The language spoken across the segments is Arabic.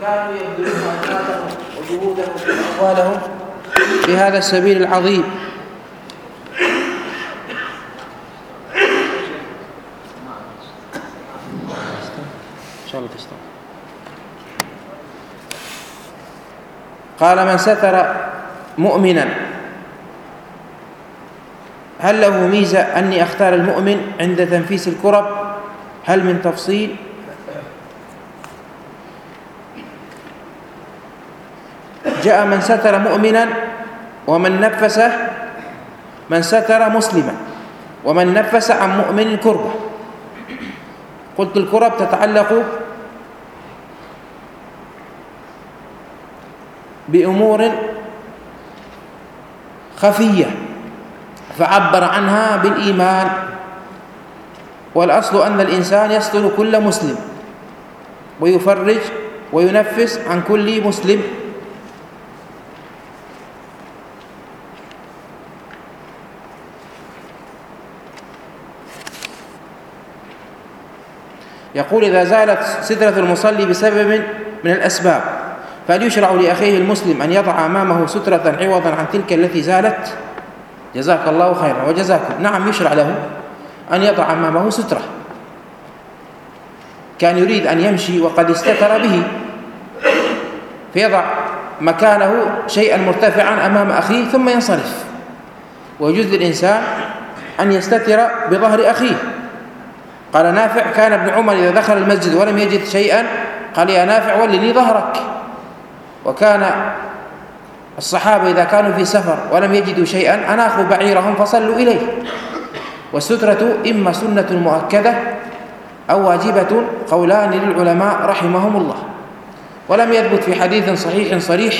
فكانوا يبذلون أجهادهم وجهودهم وأموالهم في هذا السبيل العظيم. قال من ستر مؤمنا هل له ميزة أني أختار المؤمن عند تنفيس الكرب؟ هل من تفصيل؟ جاء من ستر مؤمنا ومن نفس من ستر مسلما ومن نفس عن مؤمن كربة. قلت الكرب تتعلق بأمور خفية فعبر عنها بالإيمان. والأصل أن الإنسان يستر كل مسلم ويفرج وينفس عن كل مسلم. يقول إذا زالت سدرة المصلي بسبب من الأسباب فهل يشرع لأخيه المسلم أن يضع أمامه سترة عوضا عن تلك التي زالت؟ جزاك الله خيرا وجزاكم. نعم يشرع له أن يضع أمامه سترة. كان يريد أن يمشي وقد استتر به فيضع مكانه شيئا مرتفعا أمام أخيه ثم ينصرف. ويجوز للإنسان أن يستتر بظهر أخيه. قال نافع كان ابن عمر إذا دخل المسجد ولم يجد شيئا قال يا نافع ولني ظهرك. وكان الصحابة إذا كانوا في سفر ولم يجدوا شيئا أناخوا بعيرهم فصلوا إليه. والسترة إما سنة مؤكدة أو واجبة قولان للعلماء رحمهم الله. ولم يثبت في حديث صحيح صريح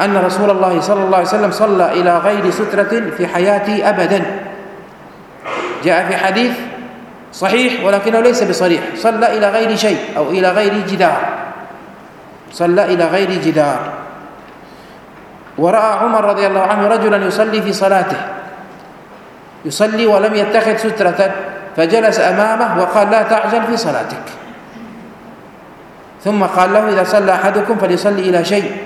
أن رسول الله صلى الله عليه وسلم صلى إلى غير سترة في حياته أبدا. جاء في حديث صحيح ولكنه ليس بصريح. صلى إلى غير شيء أو إلى غير جدار. صلى إلى غير جدار. ورأى عمر رضي الله عنه رجلا يصلي في صلاته. يصلي ولم يتخذ سترة فجلس أمامه وقال لا تعجل في صلاتك. ثم قال له إذا صلى أحدكم فليصلي إلى شيء.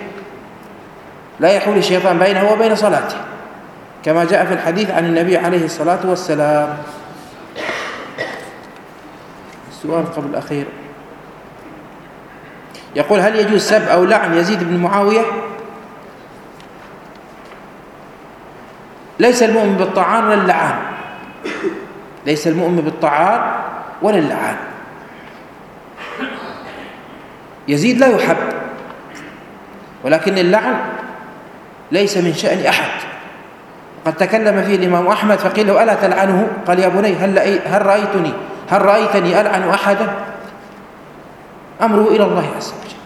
لا يحول الشيطان بينه وبين صلاته. كما جاء في الحديث عن النبي عليه الصلاة والسلام. السؤال قبل الأخير. يقول هل يجوز سب أو لعن يزيد بن معاوية؟ ليس المؤمن بالطعان ولا اللعان. ليس المؤمن بالطعان ولا اللعان. يزيد لا يحب ولكن اللعن ليس من شأن أحد. قد تكلم فيه الإمام أحمد فقيل له ألا تلعنه؟ قال يا بني هل, هل رأيتني هل رأيتني ألعن أحدا؟ أمره إلى الله عز وجل.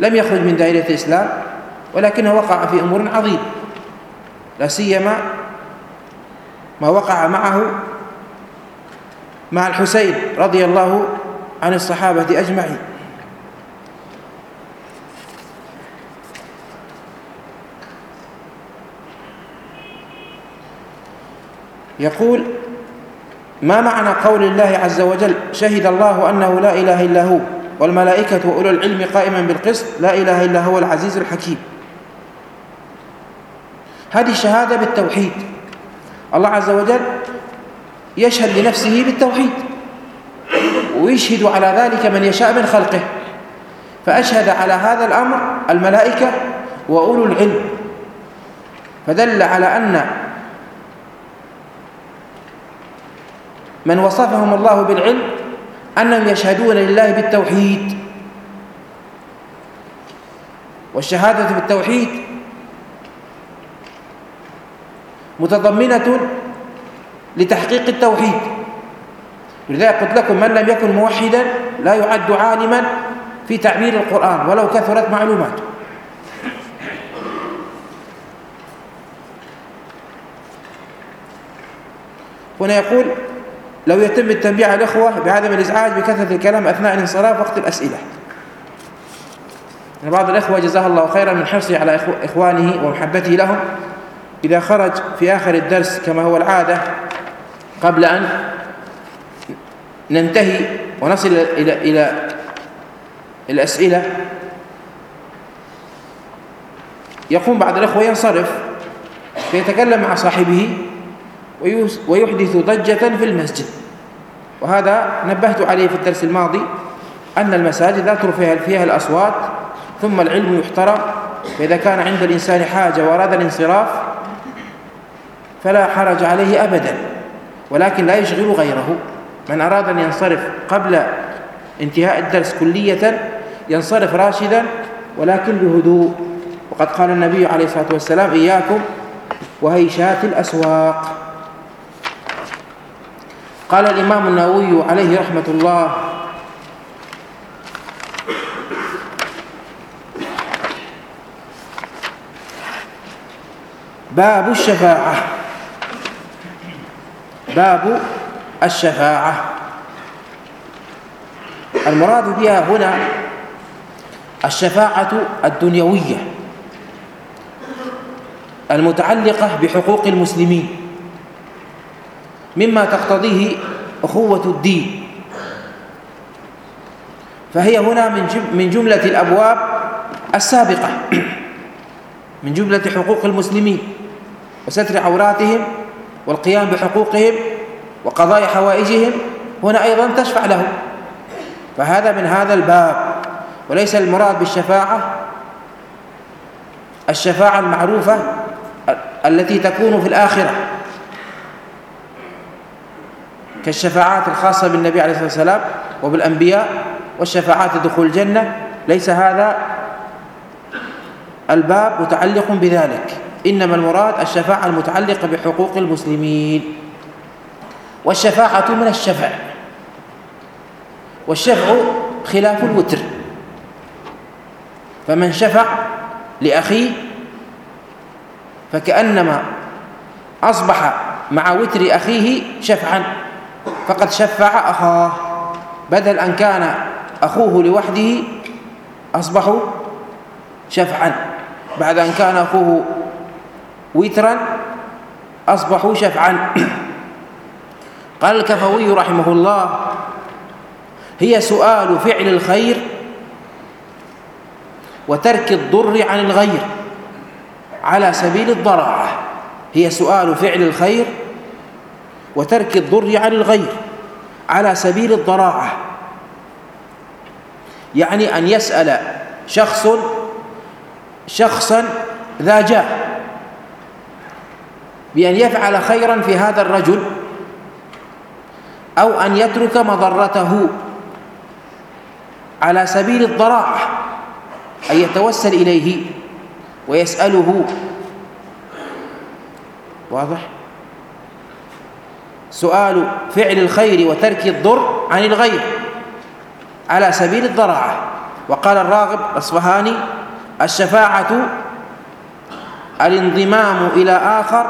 لم يخرج من دائرة الإسلام ولكنه وقع في أمور عظيمة. لا سيما ما وقع معه مع الحسين رضي الله عن الصحابة أجمعين. يقول ما معنى قول الله عز وجل شهد الله أنه لا إله إلا هو والملائكة وأولو العلم قائما بالقسط لا إله إلا هو العزيز الحكيم؟ هذه الشهادة بالتوحيد. الله عز وجل يشهد لنفسه بالتوحيد ويشهد على ذلك من يشاء من خلقه. فأشهد على هذا الأمر الملائكة وأولو العلم. فدل على أن من وصفهم الله بالعلم أنهم يشهدون لله بالتوحيد. والشهادة بالتوحيد متضمنة لتحقيق التوحيد. ولذلك قلت لكم من لم يكن موحدا لا يعد عالما في تعبير القرآن ولو كثرت معلوماته. هنا يقول لو يتم التنبيه على الإخوة بعدم الإزعاج بكثرة الكلام أثناء الانصراف وقت الأسئلة. يعني بعض الإخوة جزاه الله خيرا من حرصه على إخوانه ومحبته لهم. إذا خرج في آخر الدرس كما هو العادة قبل أن ننتهي ونصل إلى إلى الأسئلة يقوم بعض الأخوة ينصرف فيتكلم مع صاحبه ويحدث ضجة في المسجد. وهذا نبهت عليه في الدرس الماضي أن المساجد لا ترفع فيها الأصوات ثم العلم يحترم فإذا كان عند الإنسان حاجة وأراد الانصراف فلا حرج عليه أبدا ولكن لا يشغل غيره. من أراد أن ينصرف قبل انتهاء الدرس كلية ينصرف راشدا ولكن بهدوء. وقد قال النبي عليه الصلاة والسلام إياكم وهيشات الأسواق. قال الإمام النووي عليه رحمة الله. باب الشفاعة. باب الشفاعة. المراد بها هنا الشفاعة الدنيوية المتعلقة بحقوق المسلمين. مما تقتضيه أخوة الدين. فهي هنا من جملة الأبواب السابقة من جملة حقوق المسلمين وستر عوراتهم والقيام بحقوقهم وقضاء حوائجهم هنا أيضا تشفع لهم. فهذا من هذا الباب. وليس المراد بالشفاعة الشفاعة المعروفة التي تكون في الآخرة. كالشفاعات الخاصة بالنبي عليه الصلاة والسلام وبالأنبياء والشفاعات دخول الجنة ليس هذا الباب متعلق بذلك. إنما المراد الشفاعة المتعلقة بحقوق المسلمين. والشفاعة من الشفع. والشفع خلاف الوتر. فمن شفع لأخيه فكأنما أصبح مع وتر أخيه شفعا. فقد شفع أخاه بدل أن كان أخوه لوحده أصبحوا شفعا. بعد أن كان أخوه وترا أصبحوا شفعا. قال الكفوي رحمه الله هي سؤال فعل الخير وترك الضر عن الغير على سبيل الضراعة. هي سؤال فعل الخير وترك الضر عن الغير على سبيل الضراعة. يعني أن يسأل شخص شخصا ذا جاه بأن يفعل خيرا في هذا الرجل أو أن يترك مضرته. على سبيل الضراعة أن يتوسل إليه ويسأله. واضح؟ سؤال فعل الخير وترك الضر عن الغير على سبيل الضراعة. وقال الراغب الأصفهاني الشفاعة الانضمام إلى آخر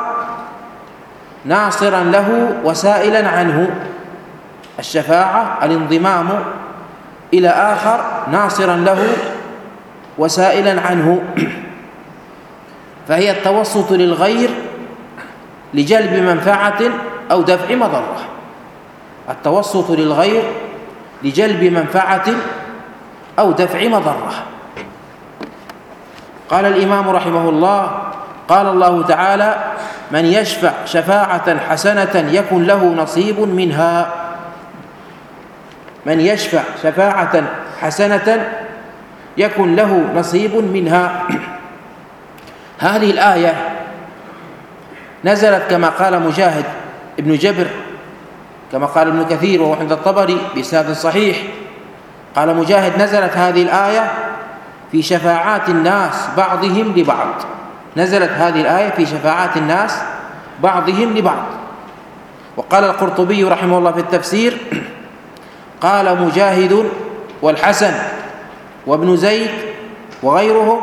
ناصرا له وسائلا عنه. الشفاعة الانضمام إلى آخر ناصرا له وسائلا عنه. فهي التوسط للغير لجلب منفعة أو دفع مضرة. التوسط للغير لجلب منفعة أو دفع مضرة. قال الإمام رحمه الله قال الله تعالى من يشفع شفاعة حسنة يكن له نصيب منها. من يشفع شفاعة حسنة يكن له نصيب منها. هذه الآية نزلت كما قال مجاهد ابن جبر كما قال ابن كثير وهو عند الطبري بإسناد صحيح قال مجاهد نزلت هذه الآية في شفاعات الناس بعضهم لبعض. نزلت هذه الآية في شفاعات الناس بعضهم لبعض. وقال القرطبي رحمه الله في التفسير قال مجاهد والحسن وابن زيد وغيرهم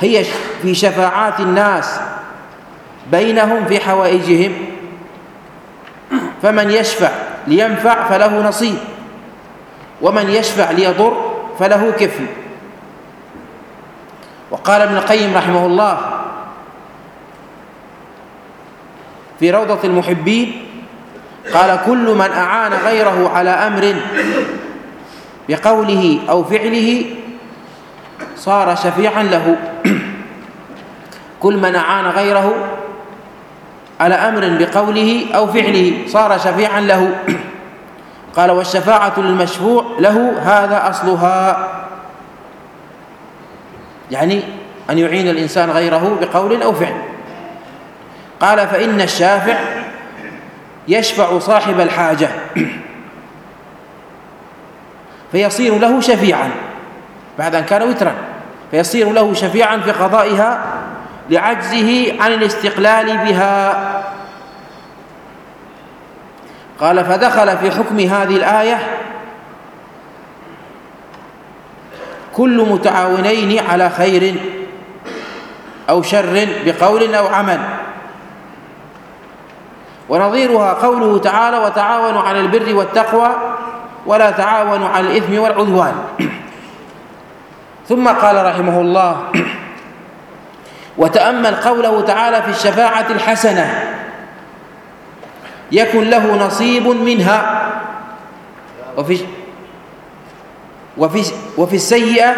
هي في شفاعات الناس بينهم في حوائجهم فمن يشفع لينفع فله نصيب ومن يشفع ليضر فله كفل. وقال ابن القيم رحمه الله في روضة المحبين قال كل من أعان غيره على أمر بقوله أو فعله صار شفيعا له. كل من أعان غيره على أمر بقوله أو فعله. صار شفيعا له. قال والشفاعة للمشفوع له هذا أصلها. يعني أن يعين الإنسان غيره بقول أو فعل. قال فإن الشافع يشفع صاحب الحاجة. فيصير له شفيعا. بعد أن كان وترا. فيصير له شفيعا في قضائها لعجزه عن الاستقلال بها. قال فدخل في حكم هذه الآية كل متعاونين على خير أو شر بقول أو عمل. ونظيرها قوله تعالى وتعاونوا على البر والتقوى ولا تعاونوا على الإثم والعدوان. ثم قال رحمه الله وتأمل قوله تعالى في الشفاعة الحسنة يكن له نصيب منها. وفي وفي وفي السيئة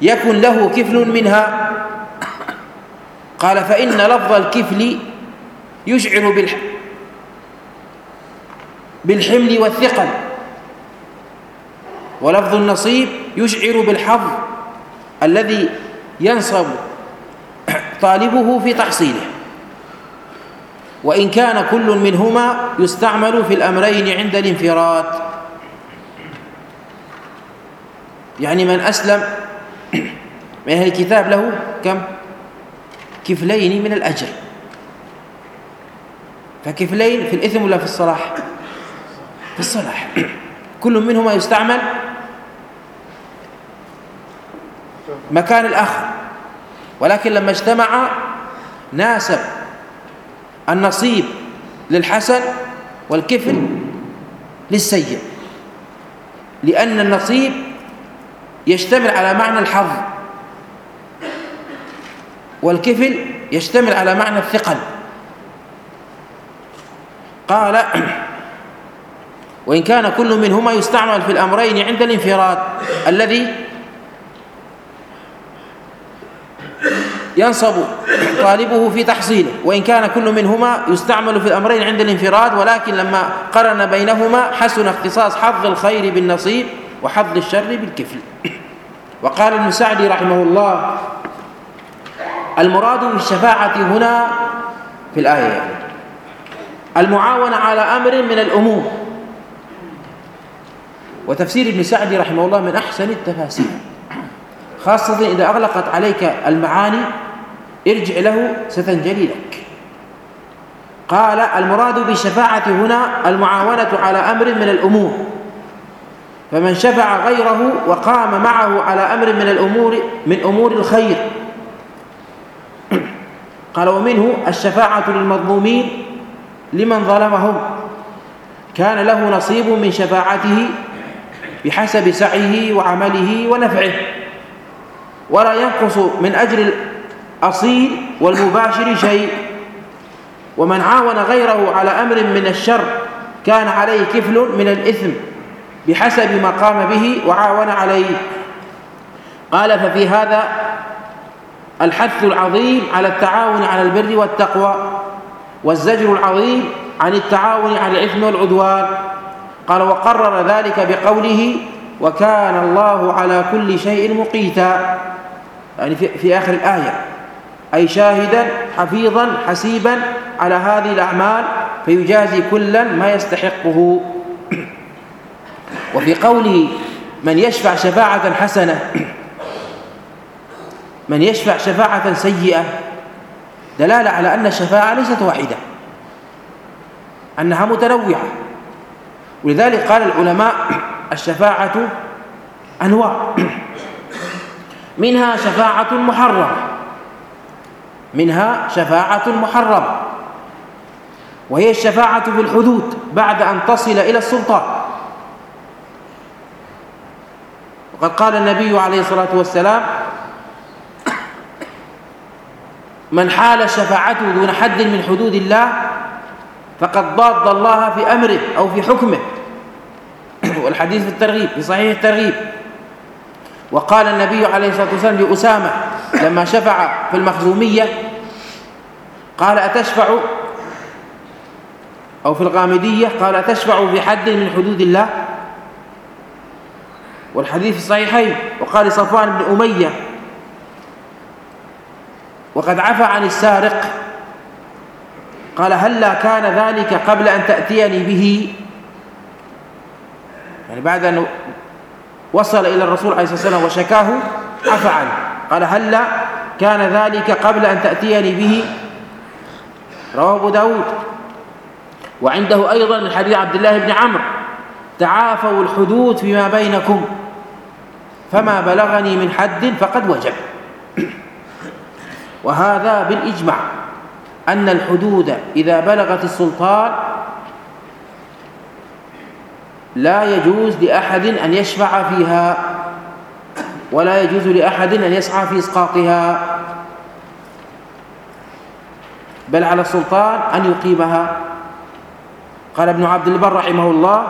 يكن له كفل منها. قال فإن لفظ الكفل يشعر بالح بالحمل والثقل. ولفظ النصيب يشعر بالحظ الذي ينصب طالبه في تحصيله. وإن كان كل منهما يستعمل في الأمرين عند الانفراد. يعني من أسلم من أهل الكتاب له كم؟ كفلين من الأجر. فكفلين في الإثم ولا في الصلاح؟ في الصلاح. كل منهما يستعمل مكان الآخر. ولكن لما اجتمع ناسب النصيب للحسن والكفل للسيء لأن النصيب يشتمل على معنى الحظ والكفل يشتمل على معنى الثقل. قال وإن كان كل منهما يستعمل في الأمرين عند الانفراد الذي ينصب طالبه في تحصيله وإن كان كل منهما يستعمل في الأمرين عند الانفراد ولكن لما قرن بينهما حسن اختصاص حظ الخير بالنصيب وحظ الشر بالكفل. وقال ابن سعدي رحمه الله المراد بالشفاعة هنا في الآية المعاونة على أمر من الأمور. وتفسير ابن سعدي رحمه الله من أحسن التفاسير. خاصة إذا أغلقت عليك المعاني ارجع له ستنجلي لك قال المراد بالشفاعة هنا المعاونة على أمر من الأمور. فمن شفع غيره وقام معه على أمر من الأمور من أمور الخير. قال ومنه الشفاعة للمظلومين لمن ظلمهم. كان له نصيب من شفاعته بحسب سعيه وعمله ونفعه. ولا ينقص من أجر الأصيل والمباشر شيء. ومن عاون غيره على أمر من الشر كان عليه كفل من الإثم بحسب ما قام به وعاون عليه. قال ففي هذا الحث العظيم على التعاون على البر والتقوى والزجر العظيم عن التعاون على الإثم والعدوان. قال وقرر ذلك بقوله وكان الله على كل شيء مقيتا يعني في, في آخر الآية. أي شاهدا حفيظا حسيبا على هذه الأعمال فيجازي كلا ما يستحقه. وفي قوله من يشفع شفاعة حسنة من يشفع شفاعة سيئة. دلالة على أن الشفاعة ليست واحدة أنها متنوعة. ولذلك قال العلماء الشفاعة أنواع. منها شفاعة محرمة منها شفاعة محرمة وهي الشفاعة في الحدود بعد أن تصل إلى السلطان. وقد قال النبي عليه الصلاة والسلام من حال شفاعته دون حد من حدود الله فقد ضاد الله في أمره أو في حكمه. والحديث في الترغيب في صحيح الترغيب. وقال النبي عليه الصلاة والسلام لأسامة لما شفع في المخزومية قال أتشفع؟ أو في الغامدية قال أتشفع بحد من حدود الله؟ والحديث في الصحيحين وقال صفوان بن أمية وقد عفى عن السارق. قال هلا كان ذلك قبل أن تأتيني به؟ يعني بعد أن وصل إلى الرسول عليه الصلاة والسلام وشكاه عنه قال هلا كان ذلك قبل أن تأتيني به؟ رواه أبو داود. وعنده أيضا من حديث عبد الله بن عمرو. تعافوا الحدود فيما بينكم. فما بلغني من حد فقد وجب. وهذا بالإجماع. أن الحدود إذا بلغت السلطان لا يجوز لأحد أن يشفع فيها ولا يجوز لأحد أن يسعى في إسقاطها. بل على السلطان أن يقيمها. قال ابن عبد البر رحمه الله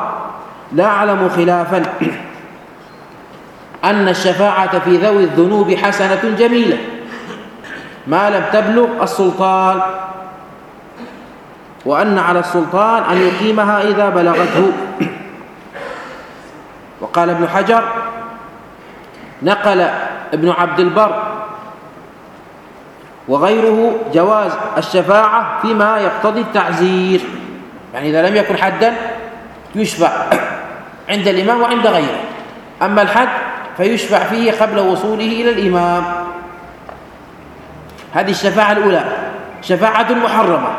لا أعلم خلافا أن الشفاعة في ذوي الذنوب حسنة جميلة ما لم تبلغ السلطان وأن على السلطان أن يقيمها إذا بلغته. وقال ابن حجر نقل ابن عبد البر وغيره جواز الشفاعة فيما يقتضي التعزير. يعني إذا لم يكن حدا يشفع عند الإمام وعند غيره. أما الحد فيشفع فيه قبل وصوله إلى الإمام. هذه الشفاعة الأولى. شفاعة محرمة.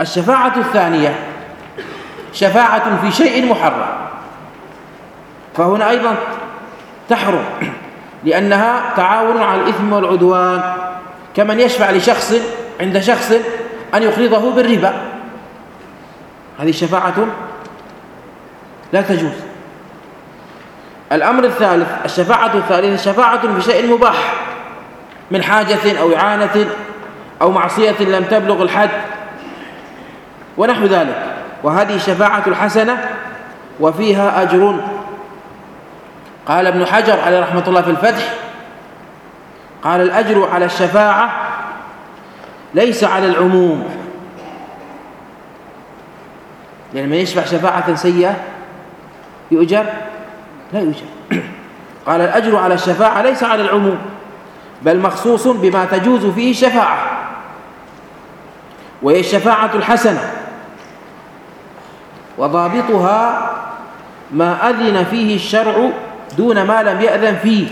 الشفاعة الثانية شفاعة في شيء محرم. فهنا أيضا تحرم لأنها تعاون على الإثم والعدوان. كمن يشفع لشخص عند شخص أن يقرضه بالربا. هذه شفاعة لا تجوز. الأمر الثالث الشفاعة الثالثة شفاعة بشيء مباح من حاجة أو إعانة أو معصية لم تبلغ الحد ونحو ذلك. وهذه شفاعة الحسنة وفيها أجر قال ابن حجر عليه رحمة الله في الفتح قال الأجر على الشفاعة ليس على العموم. يعني من يشفع شفاعة سيئة يؤجر؟ لا يؤجر. قال الأجر على الشفاعة ليس على العموم بل مخصوص بما تجوز فيه الشفاعة وهي الشفاعة الحسنة وضابطها ما أذن فيه الشرع دون ما لم يأذن فيه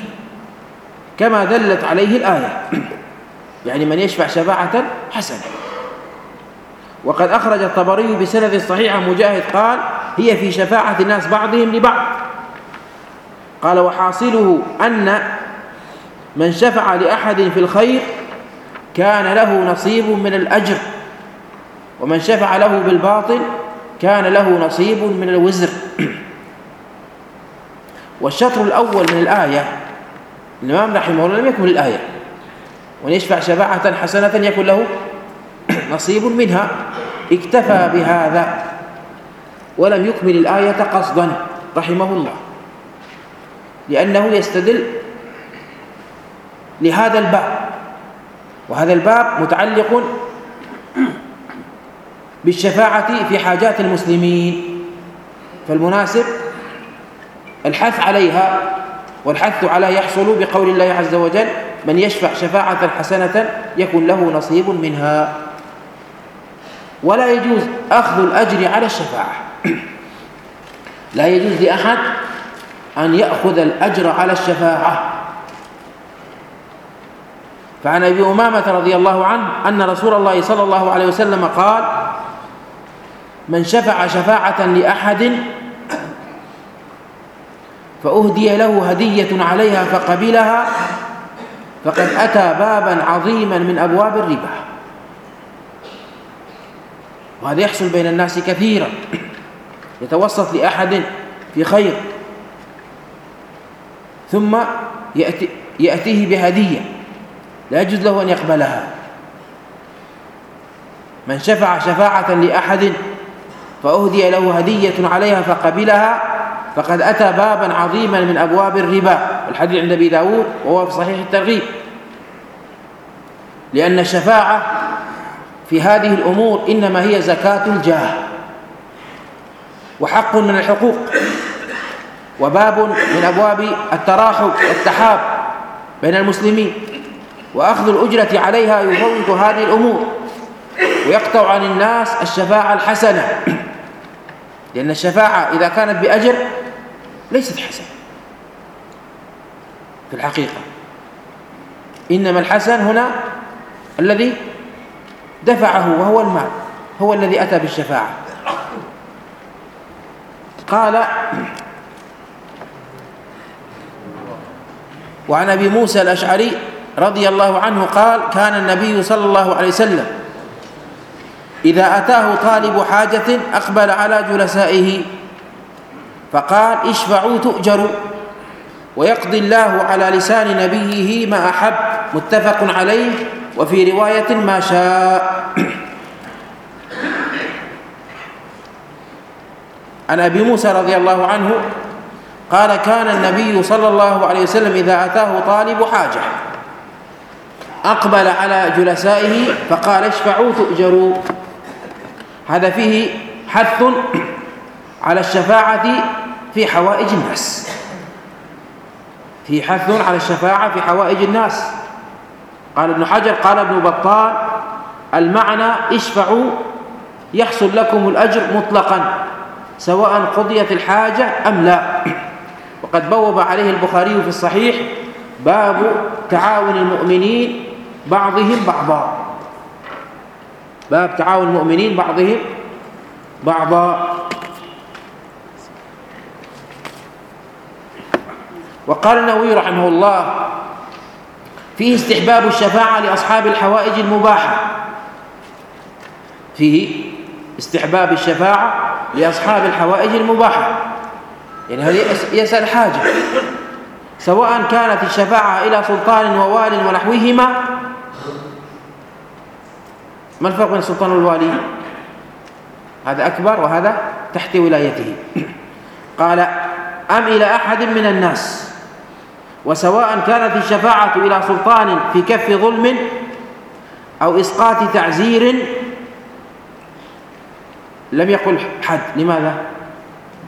كما دلت عليه الآية. يعني من يشفع شفاعة حسنة. وقد أخرج الطبري بسند صحيح مجاهد قال هي في شفاعة الناس بعضهم لبعض قال وحاصله أن من شفع لأحد في الخير كان له نصيب من الأجر ومن شفع له بالباطل كان له نصيب من الوزر والشطر الأول من الآية. الإمام رحمه الله لم يكن الآية وأن يشفع شفاعة حسنة يكن له نصيب منها. اكتفى بهذا ولم يكمل الآية قصدا رحمه الله. لأنه يستدل لهذا الباب. وهذا الباب متعلق بالشفاعة في حاجات المسلمين. فالمناسب الحث عليها والحث على يحصل بقول الله عز وجل من يشفع شفاعة حسنة يكن له نصيب منها. ولا يجوز أخذ الأجر على الشفاعة. لا يجوز لأحد أن يأخذ الأجر على الشفاعة. فعن أبي أمامة رضي الله عنه أن رسول الله صلى الله عليه وسلم قال من شفع شفاعة لأحد فأهدي له هدية عليها فقبلها فقد أتى بابا عظيما من أبواب الربا. وهذا يحصل بين الناس كثيرا. يتوسط لأحد في خير. ثم يأتي يأتيه بهدية. لا يجوز له أن يقبلها. من شفع شفاعة لأحد فأهدي له هدية عليها فقبلها فقد أتى بابا عظيما من أبواب الربا الحديث عند أبي داود وهو في صحيح الترغيب. لأن الشفاعة في هذه الأمور إنما هي زكاة الجاه وحق من الحقوق وباب من أبواب التراحم والتحاب بين المسلمين وأخذ الأجرة عليها يفوت هذه الأمور ويقطع عن الناس الشفاعة الحسنة. لأن الشفاعة إذا كانت بأجر ليست حسنة في الحقيقة. إنما الحسن هنا الذي دفعه وهو المال هو الذي أتى بالشفاعة. قال وعن أبي موسى الأشعري رضي الله عنه قال كان النبي صلى الله عليه وسلم إذا أتاه طالب حاجة أقبل على جلسائه فقال اشفعوا تؤجروا. ويقضي الله على لسان نبيه ما أحب. متفق عليه. وفي رواية ما شاء. عن أبي موسى رضي الله عنه قال كان النبي صلى الله عليه وسلم إذا أتاه طالب حاجة. أقبل على جلسائه فقال اشفعوا تؤجروا. هذا فيه حث على الشفاعة في حوائج الناس. في حث على الشفاعة في حوائج الناس. قال ابن حجر قال ابن بطال المعنى اشفعوا يحصل لكم الأجر مطلقا سواء قضيت الحاجة أم لا. وقد بوب عليه البخاري في الصحيح باب تعاون المؤمنين بعضهم بعضا. باب تعاون المؤمنين بعضهم بعضا. وقال النووي رحمه الله فيه استحباب الشفاعة لأصحاب الحوائج المباحة. فيه استحباب الشفاعة لأصحاب الحوائج المباحة. يعني هذه يسأل حاجة. سواء كانت الشفاعة إلى سلطان ووال ونحوهما ما الفرق بين السلطان والوالي؟ هذا أكبر وهذا تحت ولايته. قال أم إلى أحد من الناس؟ وسواء كانت الشفاعة إلى سلطان في كف ظلم أو إسقاط تعزير لم يقل حد لماذا؟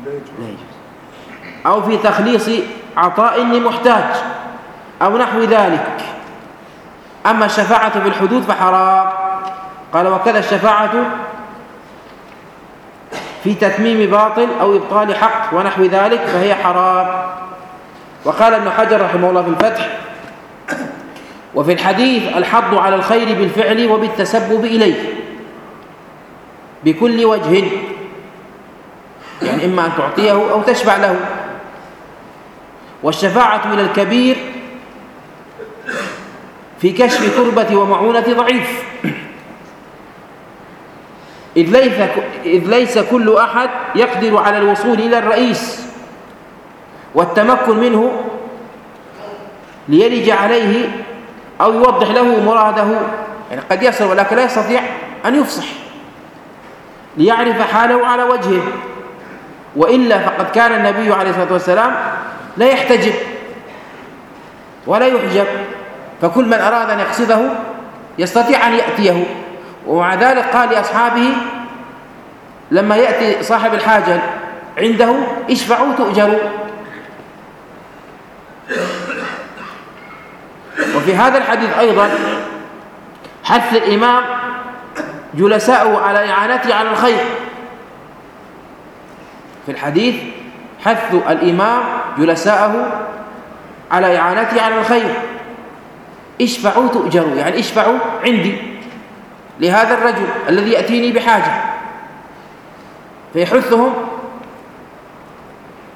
لا يجوز. أو في تخليص عطاء لمحتاج أو نحو ذلك. أما الشفاعة في الحدود فحرام. قال وكذا الشفاعة في تتميم باطل أو إبطال حق ونحو ذلك فهي حرام. وقال ابن حجر رحمه الله في الفتح وفي الحديث الحض على الخير بالفعل وبالتسبب إليه بكل وجه يعني إما أن تعطيه أو تشفع له. والشفاعة إلى الكبير في كشف كربة ومعونة ضعيف. إذ ليس كل أحد يقدر على الوصول إلى الرئيس. والتمكن منه ليلج عليه أو يوضح له مراده. يعني قد يصل ولكن لا يستطيع أن يفصح. ليعرف حاله على وجهه. وإلا فقد كان النبي عليه الصلاة والسلام لا يحتجب ولا يحجب. فكل من أراد أن يقصده يستطيع أن يأتيه. ومع ذلك قال لأصحابه لما يأتي صاحب الحاجة عنده اشفعوا تؤجروا. وفي هذا الحديث أيضا حث الإمام جلساءه على إعانته على الخير. في الحديث حث الإمام جلساءه على إعانته على الخير. اشفعوا تؤجروا يعني اشفعوا عندي لهذا الرجل الذي يأتيني بحاجة. فيحثهم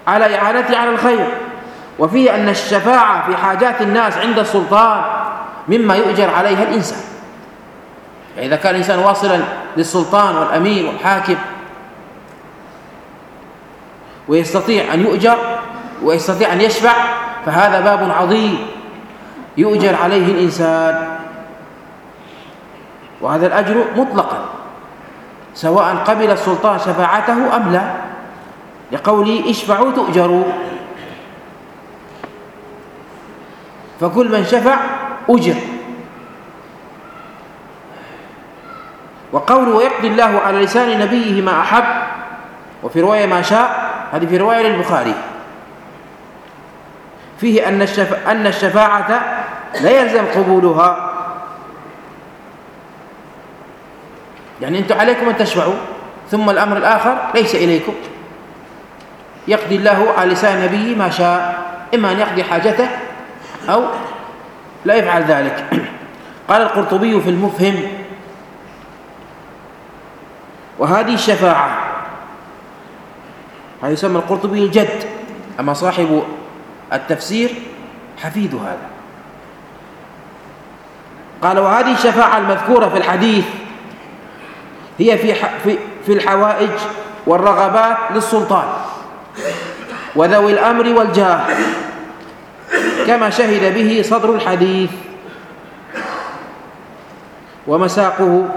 على إعانته على الخير. وفيه أن الشفاعة في حاجات الناس عند السلطان مما يؤجر عليها الإنسان. يعني إذا كان الإنسان واصلا للسلطان والأمين والحاكم ويستطيع أن يؤجر ويستطيع أن يشفع فهذا باب عظيم يؤجر عليه الإنسان. وهذا الأجر مطلقا سواء قبل السلطان شفاعته أم لا. لقولي اشفعوا تؤجروا. فكل من شفع أجر. وقوله ويقضي الله على لسان نبيه ما أحب وفي رواية ما شاء هذه في رواية للبخاري. فيه أن الشفاعة, أن الشفاعة لا يلزم قبولها. يعني أنتم عليكم أن تشفعوا ثم الأمر الآخر ليس إليكم. يقضي الله على لسان نبيه ما شاء إما أن يقضي حاجته أو لا يفعل ذلك. قال القرطبي في المفهم وهذه الشفاعة هذا يسمى القرطبي الجد أما صاحب التفسير حفيد هذا. قال وهذه الشفاعة المذكورة في الحديث هي في في في الحوائج والرغبات للسلطان وذوي الأمر والجاه. كما شهد به صدر الحديث. ومساقه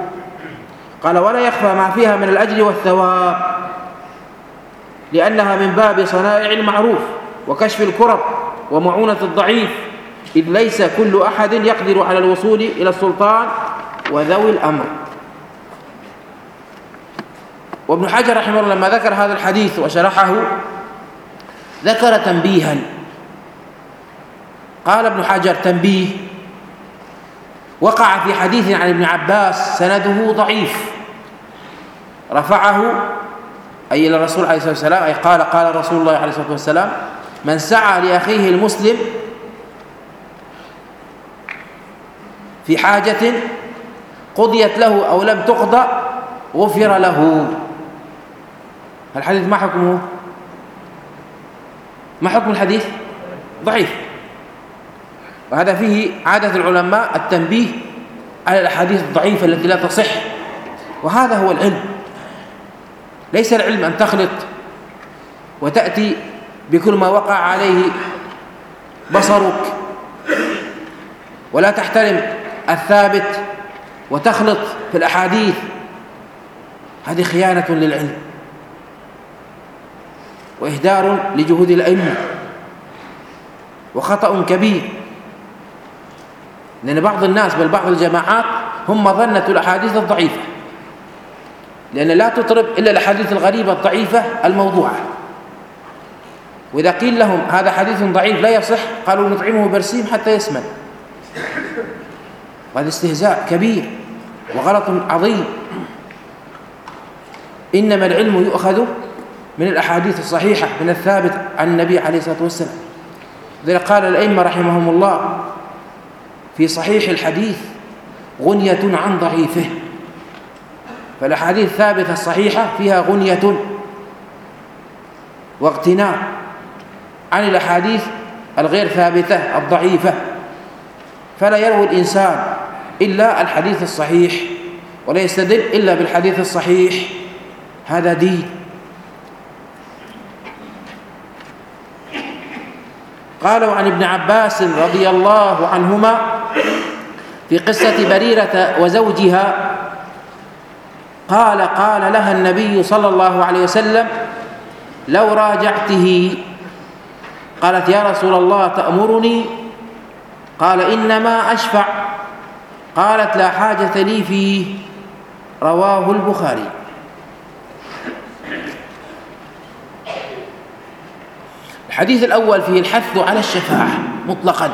قال ولا يخفى ما فيها من الأجر والثواب لأنها من باب صنائع المعروف وكشف الكرب ومعونة الضعيف إذ ليس كل أحد يقدر على الوصول إلى السلطان وذوي الأمر. وابن حجر رحمه الله لما ذكر هذا الحديث وشرحه ذكر تنبيها قال ابن حجر تنبيه. وقع في حديث عن ابن عباس سنده ضعيف. رفعه أي إلى الرسول عليه الصلاة والسلام أي قال قال رسول الله عليه الصلاة والسلام من سعى لأخيه المسلم في حاجة قضيت له أو لم تقضى غفر له. الحديث ما حكمه؟ ما حكم الحديث؟ ضعيف. وهذا فيه عادة العلماء التنبيه على الأحاديث الضعيفة التي لا تصح. وهذا هو العلم. ليس العلم أن تخلط وتأتي بكل ما وقع عليه بصرك ولا تحترم الثابت وتخلط في الأحاديث. هذه خيانة للعلم وإهدار لجهود الأئمة وخطأ كبير. لأن بعض الناس بل بعض الجماعات هم مظنة الأحاديث الضعيفة. لأن لا تطرب إلا الأحاديث الغريبة الضعيفة الموضوعة. وإذا قيل لهم هذا حديث ضعيف لا يصح قالوا نطعمه برسيم حتى يسمن. وهذا استهزاء كبير وغلط عظيم. إنما العلم يؤخذ من الأحاديث الصحيحة من الثابت عن النبي عليه الصلاة والسلام. قال الأئمة رحمهم الله في صحيح الحديث غنية عن ضعيفه. فالأحاديث الثابتة الصحيحة فيها غنية واغتناء عن الأحاديث الغير ثابتة الضعيفة. فلا يروي الإنسان إلا الحديث الصحيح ولا يستدل إلا بالحديث الصحيح. هذا دين. قالوا عن ابن عباس رضي الله عنهما في قصة بريرة وزوجها قال قال لها النبي صلى الله عليه وسلم لو راجعته قالت يا رسول الله تأمرني؟ قال إنما أشفع. قالت لا حاجة لي فيه. رواه البخاري. الحديث الأول فيه الحث على الشفاعة مطلقا.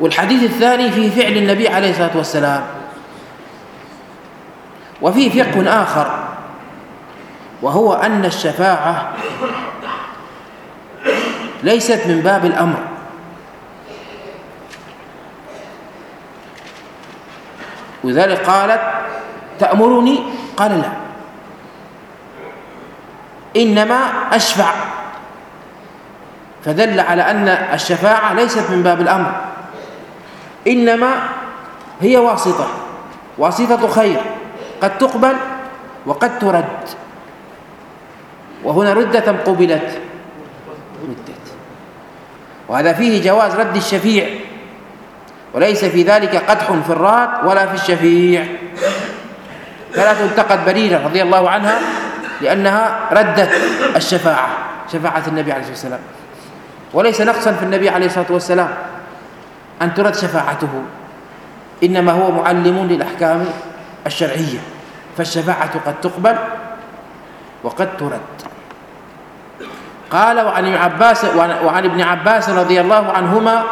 والحديث الثاني فيه فعل النبي عليه الصلاة والسلام. وفيه فقه آخر وهو أن الشفاعة ليست من باب الأمر. ولذلك قالت تأمرني؟ قال لا. إنما أشفع. فدل على أن الشفاعة ليست من باب الأمر. إنما هي واسطة. واسطة خير. قد تقبل وقد ترد. وهنا ردة قبلت. ردت. وهذا فيه جواز رد الشفيع. وليس في ذلك قدح في الراد ولا في الشفيع. فلا تنتقد بريرة رضي الله عنها. لأنها ردت الشفاعة شفاعة النبي عليه الصلاة والسلام. وليس نقصا في النبي عليه الصلاة والسلام أن ترد شفاعته إنما هو معلم للأحكام الشرعية. فالشفاعة قد تقبل وقد ترد. قال وعن ابن عباس وعن ابن عباس رضي الله عنهما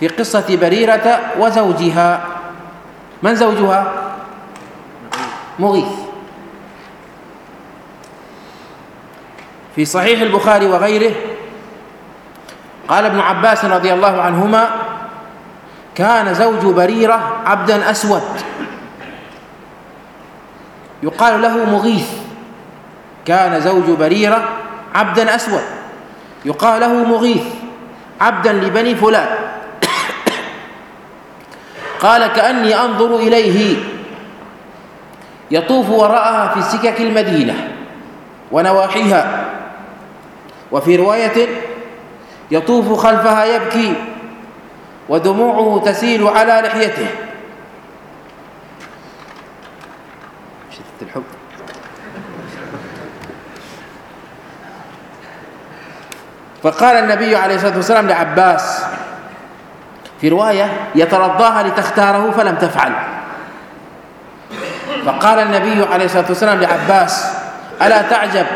في قصة بريرة وزوجها. من زوجها؟ مغيث. في صحيح البخاري وغيره قال ابن عباس رضي الله عنهما كان زوج بريرة عبدا أسود يقال له مغيث. كان زوج بريرة عبدا أسود يقال له مغيث عبدا لبني فلان. قال كأني أنظر إليه يطوف وراءها في سكك المدينة ونواحيها وفي رواية يطوف خلفها يبكي ودموعه تسيل على لحيته. الحب. فقال النبي عليه الصلاة والسلام لعباس في رواية يترضاها لتختاره فلم تفعل. فقال النبي عليه الصلاة والسلام لعباس ألا تعجب؟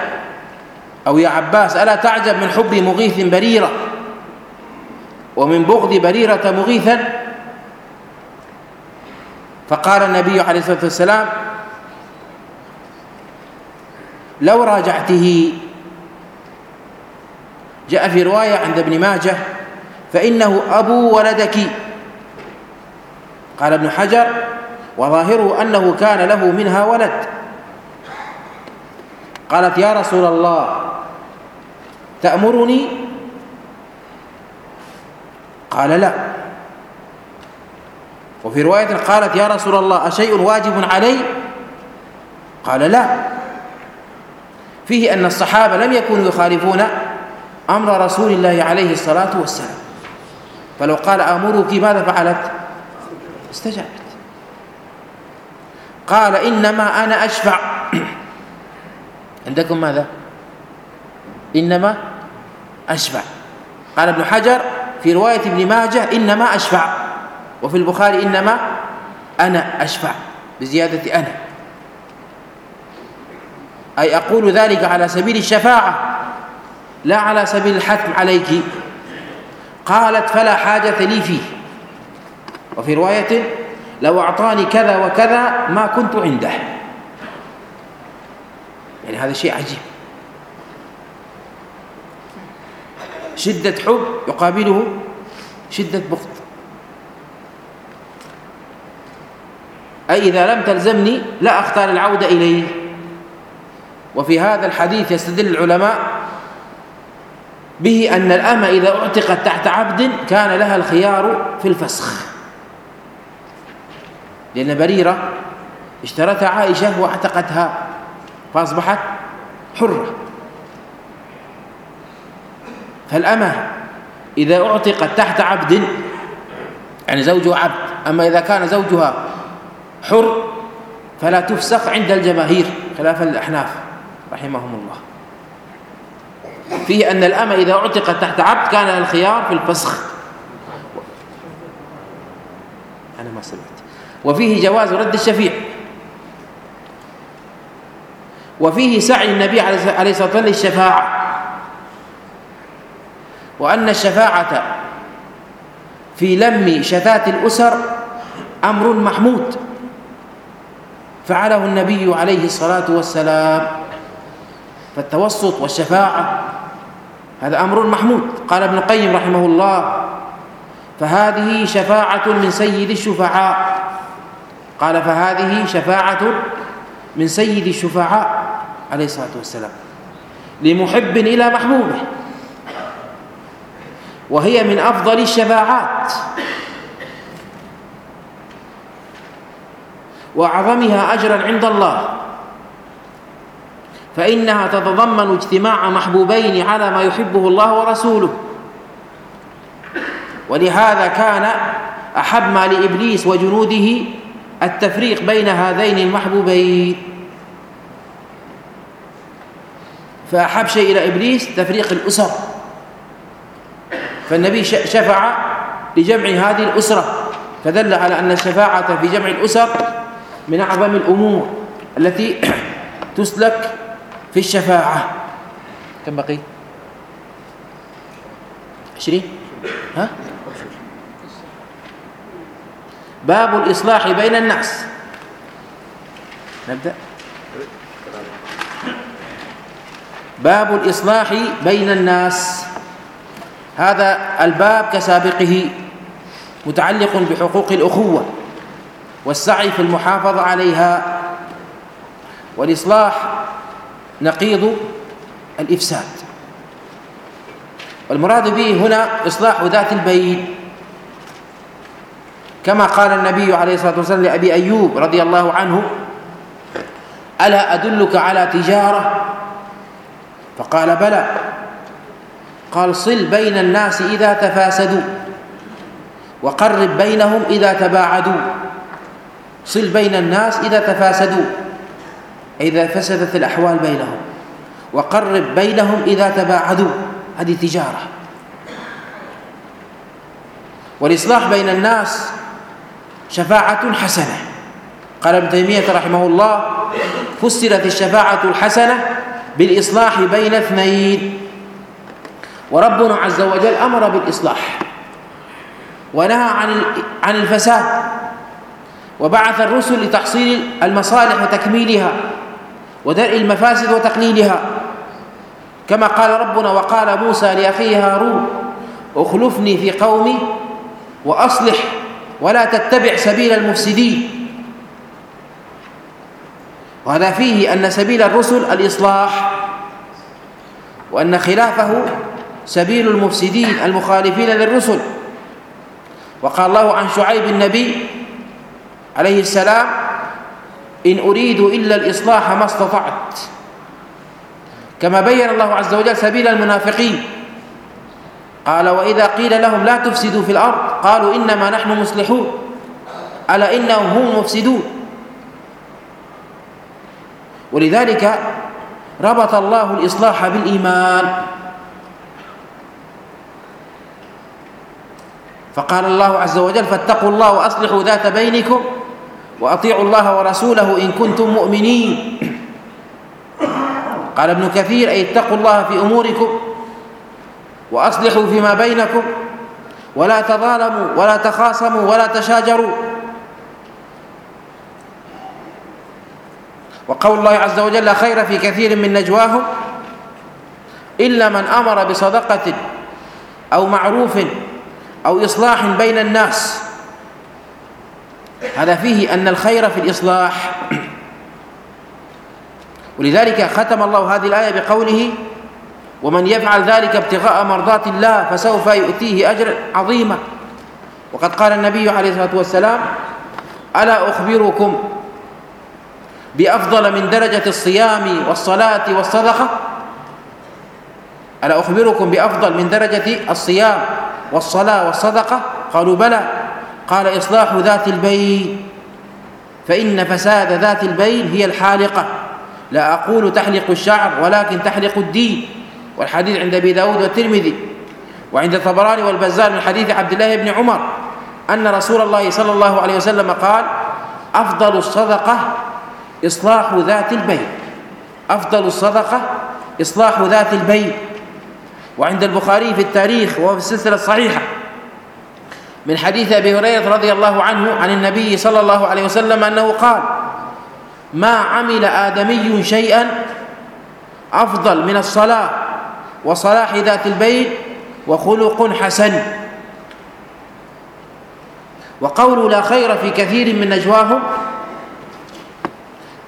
أو يا عباس ألا تعجب من حب مغيث بريرة؟ ومن بغض بريرة مغيثا؟ فقال النبي عليه الصلاة والسلام لو راجعته جاء في رواية عند ابن ماجه فإنه أبو ولدك. قال ابن حجر وظاهره أنه كان له منها ولد. قالت يا رسول الله تأمرني؟ قال لا. وفي رواية قالت يا رسول الله أشيء واجب علي؟ قال لا. فيه أن الصحابة لم يكونوا يخالفون أمر رسول الله عليه الصلاة والسلام. فلو قال آمرك ماذا فعلت؟ استجابت. قال إنما أنا أشفع. عندكم ماذا؟ إنما أشفع قال ابن حجر في رواية ابن ماجه إنما أشفع وفي البخاري إنما أنا أشفع بزيادة أنا. أي أقول ذلك على سبيل الشفاعة لا على سبيل الحتم عليك. قالت فلا حاجة لي فيه. وفي رواية لو أعطاني كذا وكذا ما كنت عنده. يعني هذا شيء عجيب. شدة حب يقابله شدة بغض. أي إذا لم تلزمني لا أختار العودة إليه. وفي هذا الحديث يستدل العلماء به أن الأمة إذا اعتقت تحت عبد كان لها الخيار في الفسخ. لأن بريرة اشترتها عائشة واعتقتها. فأصبحت حرة. فالأمة إذا أعتقت تحت عبد يعني زوجها عبد أما إذا كان زوجها حر فلا تفسخ عند الجماهير خلافا للأحناف رحمهم الله. فيه أن الأمة إذا أعتقت تحت عبد كان الخيار في الفسخ. أنا ما سمعت. وفيه جواز رد الشفيع. وفيه سعي النبي عليه الصلاة والسلام للشفاعة. وأن الشفاعة في لم شتات الأسر أمر محمود. فعله النبي عليه الصلاة والسلام. فالتوسط والشفاعة هذا أمر محمود. قال ابن القيم رحمه الله فهذه شفاعة من سيد الشفعاء. قال فهذه شفاعة من سيد الشفعاء عليه الصلاة والسلام لمحب إلى محبوبه وهي من أفضل الشفاعات وأعظمها أجرا عند الله فإنها تتضمن اجتماع محبوبين على ما يحبه الله ورسوله. ولهذا كان أحب ما لإبليس وجنوده التفريق بين هذين المحبوبين. فأحب شيء إلى إبليس تفريق الأسر فالنبي شفع لجمع هذه الأسرة. فدل على أن الشفاعة في جمع الأسر من أعظم الأمور التي تسلك في الشفاعة. كم بقي؟ عشرين؟ ها؟ باب الإصلاح بين الناس. نبدأ. باب الإصلاح بين الناس. هذا الباب كسابقه متعلق بحقوق الأخوة والسعي في المحافظة عليها. والإصلاح نقيض الإفساد. والمراد به هنا إصلاح ذات البين كما قال النبي عليه الصلاة والسلام لأبي أيوب رضي الله عنه ألا أدلك على تجارة؟ فقال بلى. قال صل بين الناس إذا تفاسدوا وقرب بينهم إذا تباعدوا. صل بين الناس إذا تفاسدوا إذا فسدت الأحوال بينهم. وقرب بينهم إذا تباعدوا. هذه تجارة. والإصلاح بين الناس شفاعة حسنة. قال ابن تيمية رحمه الله فسرت الشفاعة الحسنة بالإصلاح بين اثنين. وربنا عز وجل أمر بالإصلاح ونهى عن عن الفساد. وبعث الرسل لتحصيل المصالح وتكميلها ودرء المفاسد وتقليلها. كما قال ربنا وقال موسى لأخيه هارون اخلفني في قومي وأصلح ولا تتبع سبيل المفسدين. وهذا فيه أن سبيل الرسل الإصلاح وأن خلافه سبيل المفسدين المخالفين للرسل. وقال الله عن شعيب النبي عليه السلام إن أريد إلا الإصلاح ما استطعت. كما بين الله عز وجل سبيل المنافقين. قال وإذا قيل لهم لا تفسدوا في الأرض قالوا إنما نحن مصلحون. ألا إنهم هم المفسدون. ولذلك ربط الله الإصلاح بالإيمان. فقال الله عز وجل فاتقوا الله وأصلحوا ذات بينكم وأطيعوا الله ورسوله إن كنتم مؤمنين. قال ابن كثير أي اتقوا الله في أموركم. وأصلحوا فيما بينكم ولا تظالموا ولا تخاصموا ولا تشاجروا. وقول الله عز وجل خير في كثير من نجواهم إلا من أمر بصدقة أو معروف أو إصلاح بين الناس. هذا فيه أن الخير في الإصلاح. ولذلك ختم الله هذه الآية بقوله ومن يفعل ذلك ابتغاء مرضات الله فسوف يؤتيه أجرا عظيما وقد قال النبي عليه الصلاة والسلام ألا أخبركم بأفضل من درجة الصيام والصلاة والصدقة؟ ألا أخبركم بأفضل من درجة الصيام والصلاة والصدقة؟ قالوا بلى. قال إصلاح ذات البين. فإن فساد ذات البين هي الحالقة. لا أقول تحلق الشعر ولكن تحلق الدين. والحديث عند أبي داود والترمذي وعند الطبراني والبزار من حديث عبد الله بن عمر أن رسول الله صلى الله عليه وسلم قال أفضل الصدقة إصلاح ذات البين أفضل الصدقة إصلاح ذات البين وعند البخاري في التاريخ وهو في السلسلة الصحيحة من حديث أبي هريرة رضي الله عنه عن النبي صلى الله عليه وسلم أنه قال ما عمل آدمي شيئا أفضل من الصلاة. وصلاح ذات البين وخلق حسن. وقول لا خير في كثير من نجواهم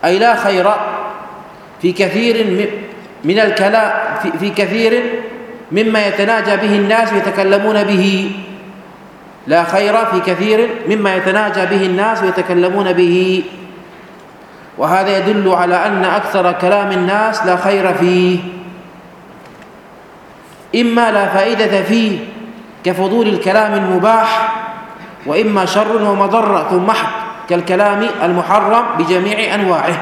أي لا خير في كثير من الكلام في كثير مما يتناجى به الناس ويتكلمون به. لا خير في كثير مما يتناجى به الناس ويتكلمون به. وهذا يدل على أن أكثر كلام الناس لا خير فيه. إما لا فائدة فيه كفضول الكلام المباح وإما شر ومضرة محض كالكلام المحرم بجميع أنواعه.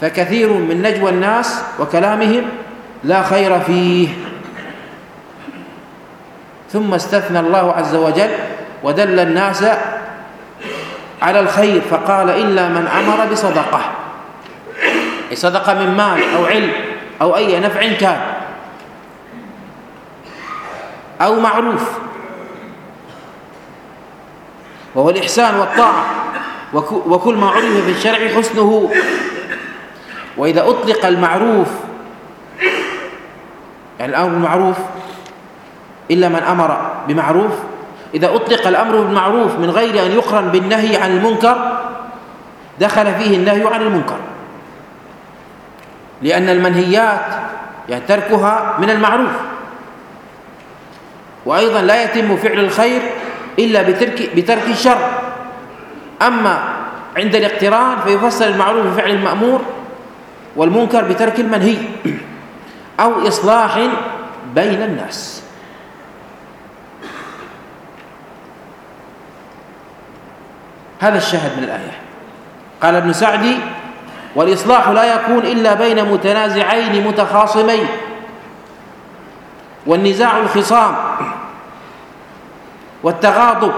فكثير من نجوى الناس وكلامهم لا خير فيه. ثم استثنى الله عز وجل ودل الناس على الخير فقال إلا من أمر بصدقة. صدقة من مال أو علم أو أي نفع كان. أو معروف. وهو الإحسان والطاعة. وكل ما عرف في الشرع حسنه. وإذا أطلق المعروف يعني الأمر بالمعروف إلا من أمر بمعروف. إذا أطلق الأمر بالمعروف من غير أن يقرن بالنهي عن المنكر دخل فيه النهي عن المنكر. لأن المنهيات يعني تركها من المعروف. وأيضا لا يتم فعل الخير إلا بترك, بترك الشر أما عند الاقتران فيفسر المعروف بفعل المأمور والمنكر بترك المنهي أو إصلاح بين الناس. هذا الشاهد من الآية. قال ابن سعدي والإصلاح لا يكون إلا بين متنازعين متخاصمين. والنزاع الخصام والتغاضب.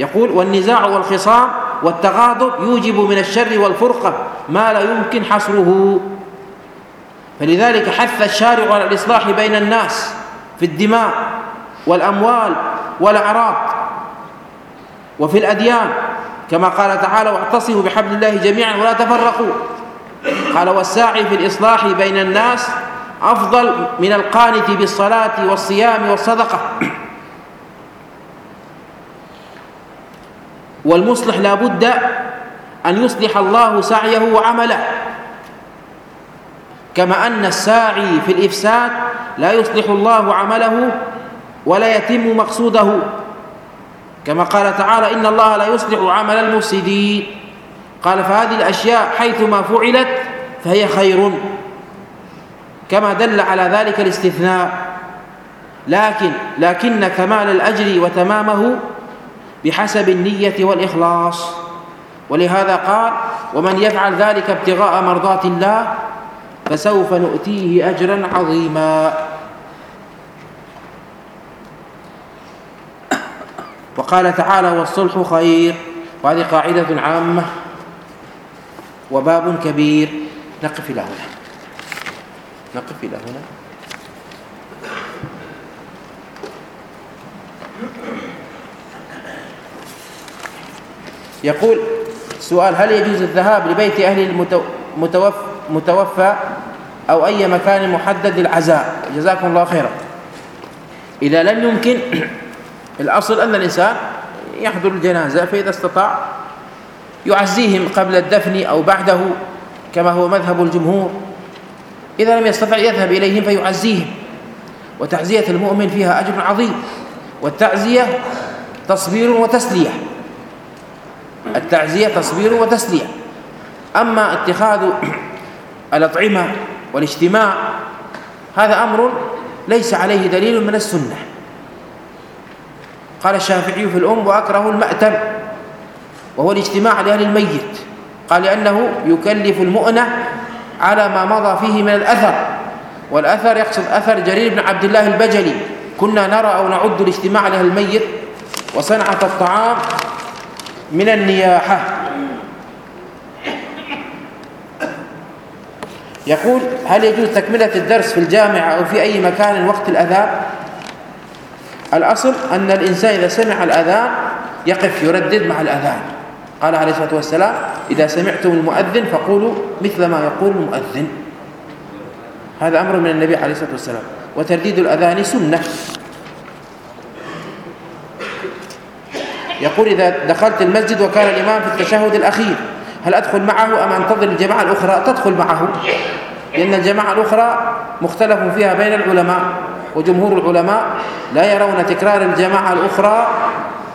يقول والنزاع والخصام والتغاضب يوجب من الشر والفرقة ما لا يمكن حصره. فلذلك حث الشارع على الإصلاح بين الناس في الدماء والأموال والأعراض وفي الأديان. كما قال تعالى واعتصموا بحبل الله جميعا ولا تفرقوا. قال والساعي في الإصلاح بين الناس أفضل من القانت بالصلاة والصيام والصدقة. والمصلح لا بد أن يصلح الله سعيه وعمله. كما أن الساعي في الإفساد لا يصلح الله عمله ولا يتم مقصوده. كما قال تعالى إن الله لا يصلح عمل المفسدين. قال فهذه الأشياء حيثما فعلت فهي خير. كما دل على ذلك الاستثناء. لكن لكن كمال الأجر وتمامه بحسب النية والإخلاص. ولهذا قال ومن يفعل ذلك ابتغاء مرضات الله فسوف نؤتيه أجرا عظيما. وقال تعالى والصلح خير. وهذه قاعدة عامة وباب كبير. نقف إلى هنا. نقف إلى هنا. يقول سؤال هل يجوز الذهاب لبيت أهل المتوفى أو أي مكان محدد للعزاء؟ جزاكم الله خيرا. إذا لم يمكن الأصل أن الإنسان يحضر الجنازة فإذا استطاع يعزيهم قبل الدفن أو بعده كما هو مذهب الجمهور. إذا لم يستطع يذهب إليهم فيعزيهم. وتعزية المؤمن فيها أجر عظيم والتعزية تصبير وتسلية. التعزية تصبير وتسلية. أما اتخاذ الأطعمة والاجتماع هذا أمر ليس عليه دليل من السنة. قال الشافعي في الأم وأكره المأتم وهو الاجتماع لأهل الميت. قال لأنه يكلف المؤنة على ما مضى فيه من الأثر والأثر يقصد أثر جرير بن عبد الله البجلي. كنا نرى أو نعد الاجتماع لأهل الميت وصنعة الطعام من النياحة. يقول هل يجوز تكملة الدرس في الجامعة أو في أي مكان وقت الأذان؟ الأصل أن الإنسان إذا سمع الأذان يقف يردد مع الأذان. قال عليه الصلاة والسلام إذا سمعتم المؤذن فقولوا مثل ما يقول المؤذن. هذا أمر من النبي عليه الصلاة والسلام. وترديد الأذان سنة. يقول إذا دخلت المسجد وكان الإمام في التشهد الأخير هل أدخل معه أم أنتظر الجماعة الأخرى؟ تدخل معه. لأن الجماعة الأخرى مختلف فيها بين العلماء وجمهور العلماء لا يرون تكرار الجماعة الأخرى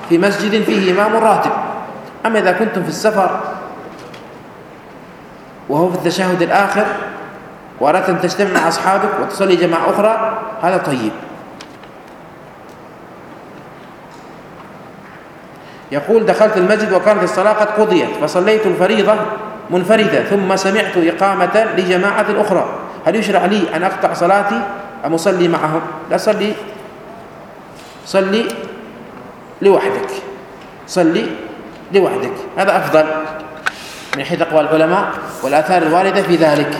في مسجد فيه إمام راتب. أما إذا كنتم في السفر وهو في التشهد الآخر وأردت أن تجتمع مع أصحابك وتصلي جماعة أخرى هذا طيب. يقول دخلت المسجد وكانت الصلاة قد قضيت فصليت الفريضة منفردة ثم سمعت إقامة لجماعة أخرى. هل يشرع لي أن أقطع صلاتي؟ أم أصلي معهم؟ لا صلي. صلي لوحدك. صلي لوحدك. هذا أفضل من حيث أقوال العلماء والآثار الواردة في ذلك.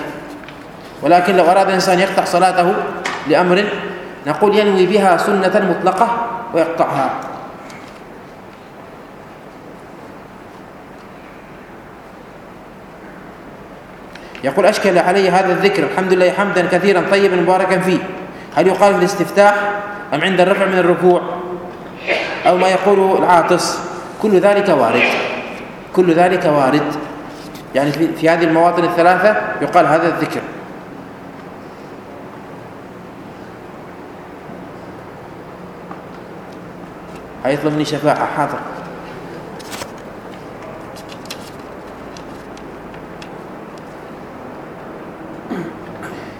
ولكن لو أراد الإنسان يقطع صلاته لأمر نقول ينوي بها سنة مطلقة ويقطعها. يقول أشكل علي هذا الذكر الحمد لله حمدا كثيرا طيبا مباركا فيه. هل يقال في الاستفتاح أم عند الرفع من الركوع؟ أو ما يقوله العاطس. كل ذلك وارد. كل ذلك وارد. يعني في هذه المواطن الثلاثة يقال هذا الذكر. هيطلب مني شفاعة حاضر.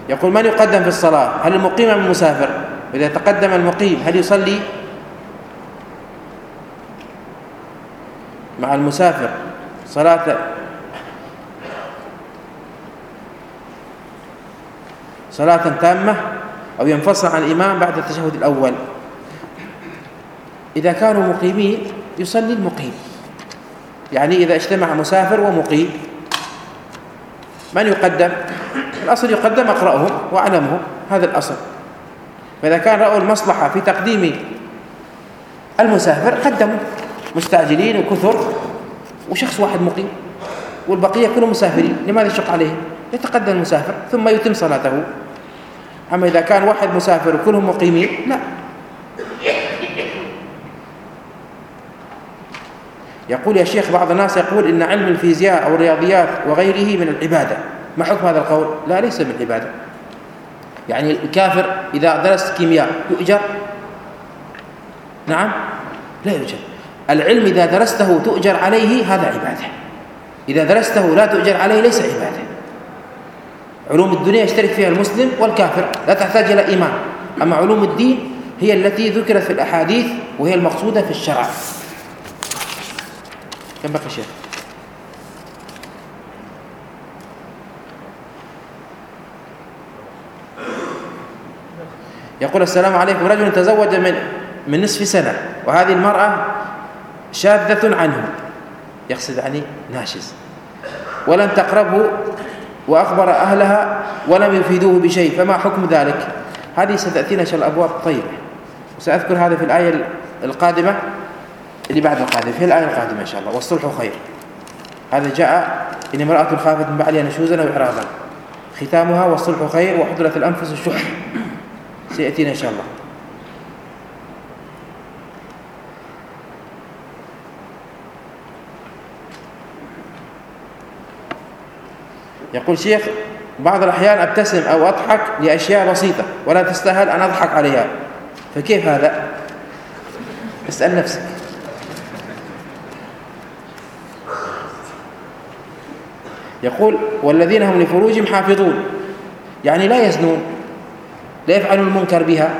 يقول من يقدم في الصلاة؟ هل المقيم أم المسافر؟ إذا تقدم المقيم هل يصلي؟ مع المسافر. صلاة صلاة تامة أو ينفصل عن الإمام بعد التشهد الأول. إذا كانوا مقيمين يصلي المقيم. يعني إذا اجتمع مسافر ومقيم. من يقدم؟ الأصل يقدم أقرأهم وأعلمهم هذا الأصل. فإذا كان رأوا المصلحة في تقديم المسافر قدموا. مستعجلين وكثر وشخص واحد مقيم والبقية كلهم مسافرين لماذا يشق عليهم؟ يتقدم المسافر ثم يتم صلاته. أما إذا كان واحد مسافر وكلهم مقيمين لا. يقول يا شيخ بعض الناس يقول إن علم الفيزياء أو الرياضيات وغيره من العبادة. ما حكم هذا القول؟ لا ليس من العبادة يعني الكافر إذا درس كيمياء يؤجر نعم لا يؤجر. العلم إذا درسته تؤجر عليه هذا عبادة. إذا درسته لا تؤجر عليه ليس عبادة. علوم الدنيا يشترك فيها المسلم والكافر لا تحتاج إلى إيمان. أما علوم الدين هي التي ذكرت في الأحاديث وهي المقصودة في الشرع. كم بقي شيخ؟ يقول السلام عليكم رجل تزوج من من نصف سنة وهذه المرأة شاذة عنه. يقصد يعني ناشز. ولم تقربه وأخبر أهلها ولم يفيدوه بشيء فما حكم ذلك؟ هذه ستأتينا إن شاء الله أبواب طيبة. وسأذكر هذا في الآية القادمة اللي بعد القادمة في الآية القادمة إن شاء الله. والصلح خير. هذا جاء إن امرأة خافت من بعلها نشوزا أو إعراضا. ختامها والصلح خير وحضرت الأنفس الشح. سيأتينا إن شاء الله. يقول شيخ بعض الأحيان أبتسم أو أضحك لأشياء بسيطة ولا تستاهل أن أضحك عليها. فكيف هذا؟ اسأل نفسك. يقول والذين هم لفروجهم حافظون يعني لا يزنون. لا يفعلون المنكر بها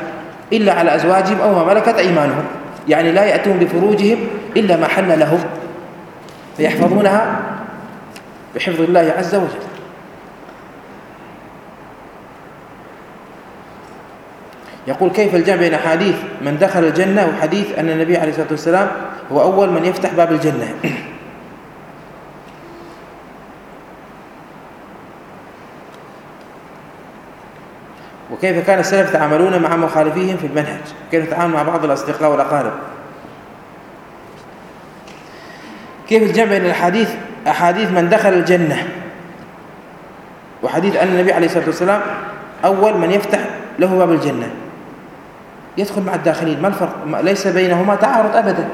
إلا على أزواجهم أو ما ملكت أيمانهم. يعني لا يأتون بفروجهم إلا ما حل لهم. فيحفظونها بحفظ الله عز وجل. يقول كيف الجمع بين حديث من دخل الجنة وحديث أن النبي عليه الصلاة والسلام هو أول من يفتح باب الجنة؟ وكيف كان السلف يتعاملون مع مخالفيهم في المنهج؟ كيف يتعامل مع بعض الأصدقاء والأقارب؟ كيف الجمع بين الحديث أحاديث من دخل الجنة. وحديث أن النبي عليه الصلاة والسلام أول من يفتح له باب الجنة. يدخل مع الداخلين. ما الفرق؟ ليس بينهما تعارض أبدا.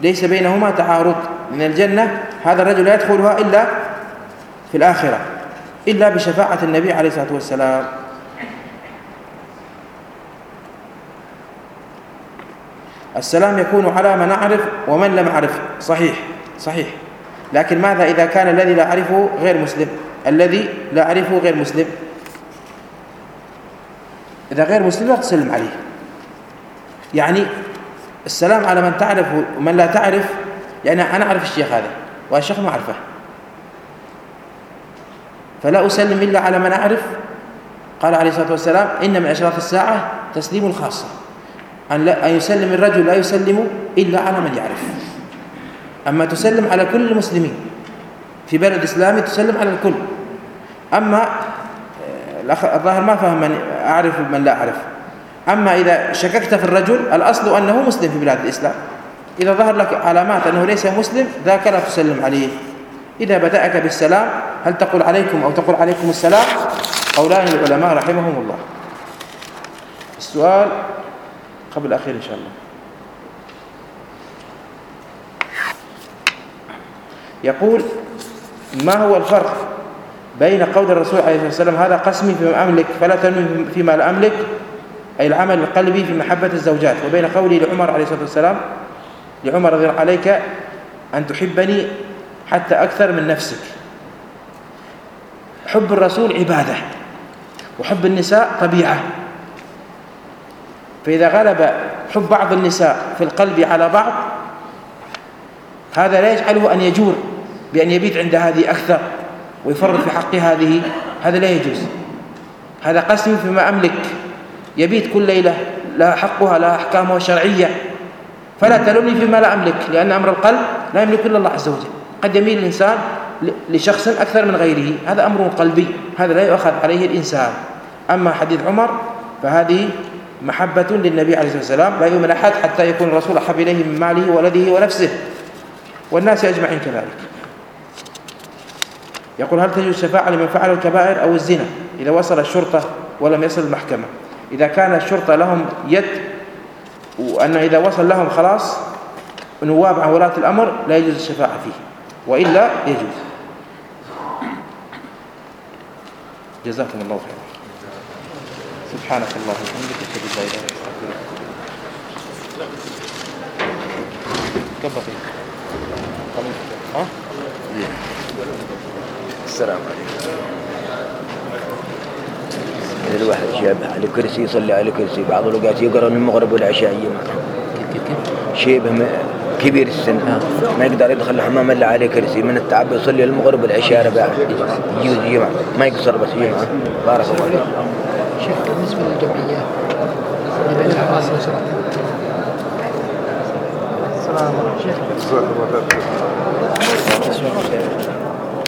ليس بينهما تعارض. من الجنة هذا الرجل لا يدخلها إلا في الآخرة. إلا بشفاعة النبي عليه الصلاة والسلام. السلام يكون على من أعرف ومن لم أعرف. صحيح صحيح. لكن ماذا إذا كان الذي لا أعرفه غير مسلم؟ الذي لا أعرفه غير مسلم. إذا غير مسلم لا تسلم عليه. يعني السلام على من تعرف ومن لا تعرف يعني أنا أعرف الشيخ هذا والشيخ ما أعرفه. فلا أسلم إلا على من أعرف. قال عليه الصلاة والسلام إن من أشراف الساعة تسليم الخاصة أن, لا أن يسلم الرجل لا يسلم إلا على من يعرف. أما تسلم على كل المسلمين في بلد إسلامي تسلم على الكل. أما الظاهر ما فهم من أعرف من لا أعرف. أما إذا شككت في الرجل الأصل أنه مسلم في بلاد الإسلام. إذا ظهر لك علامات أنه ليس مسلم ذاك لا تسلم عليه. إذا بدأك بالسلام هل تقول عليكم أو تقول عليكم السلام؟ قولان للعلماء رحمهم الله. السؤال قبل الأخير إن شاء الله. يقول ما هو الفرق بين قول الرسول عليه الصلاة والسلام هذا قسمي فيما أملك فلا تنمي فيما لا أملك أي العمل القلبي في محبة الزوجات وبين قولي لعمر عليه الصلاة والسلام لعمر رضي الله عليك أن تحبني حتى أكثر من نفسك. حب الرسول عبادة وحب النساء طبيعة. فإذا غلب حب بعض النساء في القلب على بعض هذا لا يجعله أن يجور بأن يبيت عند هذه أكثر ويفرط في حق هذه هذا لا يجوز. هذا قسم فيما أملك. يبيت كل ليلة لها حقها لها أحكامها الشرعية فلا تلومني فيما لا أملك لأن أمر القلب لا يملك إلا الله عز وجل. قد يميل الإنسان لشخص أكثر من غيره. هذا أمر قلبي. هذا لا يؤخذ عليه الإنسان. أما حديث عمر فهذه محبة للنبي عليه الصلاة والسلام لا يؤمن أحد حتى يكون الرسول أحب إليه من ماله وولده ونفسه. والناس أجمعين كذلك. يقول هل تجوز الشفاعة لمن فعل الكبائر أو الزنا إذا وصل الشرطة ولم يصل المحكمة؟ إذا كان الشرطة لهم يد وأن إذا وصل لهم خلاص نواب عن ولاة الأمر لا يجوز الشفاعة فيه. وإلا يجوز. جزاكم الله خيرا. سبحانك اللهم وبحمدك أشهد أن لا إله إلا أنت السلام عليكم. الواحد شاب على كرسي يصلي على كرسي بعض الوقت يقرأ من المغرب والعشاء شيبة كبير السن. ما يقدر يدخل الحمام إلا على كرسي. من التعب يصلي المغرب والعشاء رباع يجوز جمعه ما يقصر بس جمعه بارك الله فيك. شيخ اللي بين الحاصل السلام عليكم. شيخ.